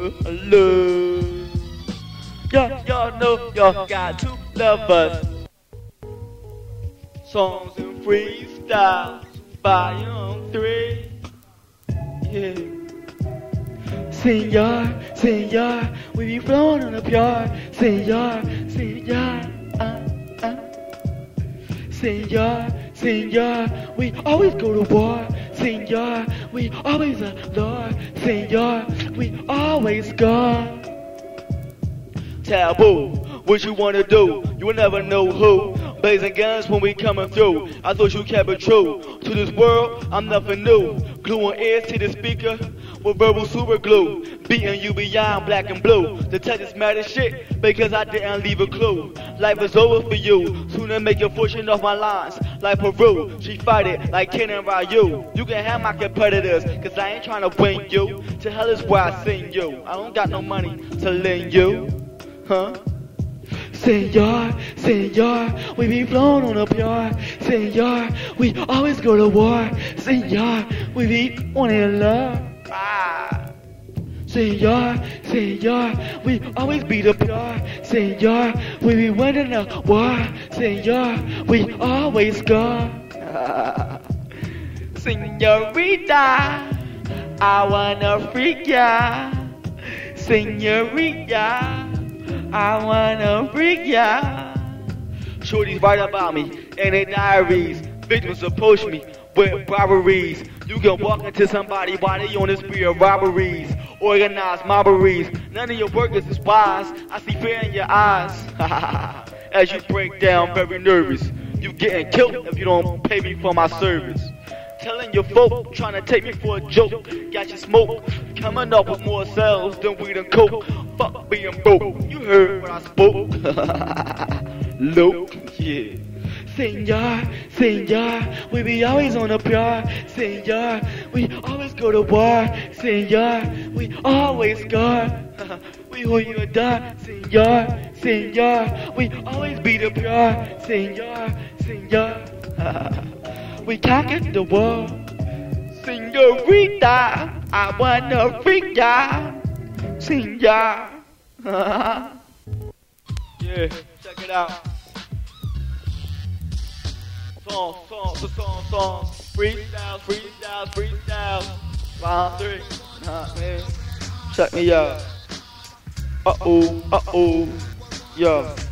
love. Y'all, y'all know y'all got to love us. Songs and freestyles by on three. Yeah. Senor, senor, we be flowing on the pure. Senor, senor, uh, uh. Senor, senor, we always go to war. Senor, we always adore. Senor, we always go. Taboo, what you wanna do? You will never know who. Blazing guns when we coming through. I thought you kept it true. To this world, I'm nothing new. Gluing ears to the speaker with verbal super glue. Beating you beyond black and blue. The is mad as shit because I didn't leave a clue. Life is over for you. Soon to make your fortune off my lines. Like Peru, she fight it like Ken and Ryu. You can have my competitors, cause I ain't trying to win you. To hell is where I send you. I don't got no money to lend you. Huh? Senor, senor, we be flown on a pure. Senor, we always go to war. Senor, we be wanting love. Senor, senor, we always be the pure. Senor, we be winning a war. Senor, we always go. Senorita, I wanna freak ya. Senorita. I wanna freak ya. Shorties write about me in their diaries. Victims approach me with robberies. You can walk into somebody while they on a spree of robberies, organized mobberies. None of your workers is wise. I see fear in your eyes. As you break down, very nervous. You getting killed if you don't pay me for my service. Telling your folk, trying to take me for a joke. Got you smoke, coming up with more cells than weed and coke. Fuck being broke, you heard what I spoke. Look, yeah. Senor, senor, we be always on the pure. Senor, we always go to war. Senor, we always go. Uh-huh. we hold you die. Senor, senor, we always be the pure. Senor, senor. Uh-huh. we conquered the world. Senorita, I wanna freak ya. Senor. Uh-huh. yeah, check it out. Song, song, song, song. Freestyles, freestyles, freestyles. Round three. Nah, man. Check me out. Uh oh, uh oh. Yo.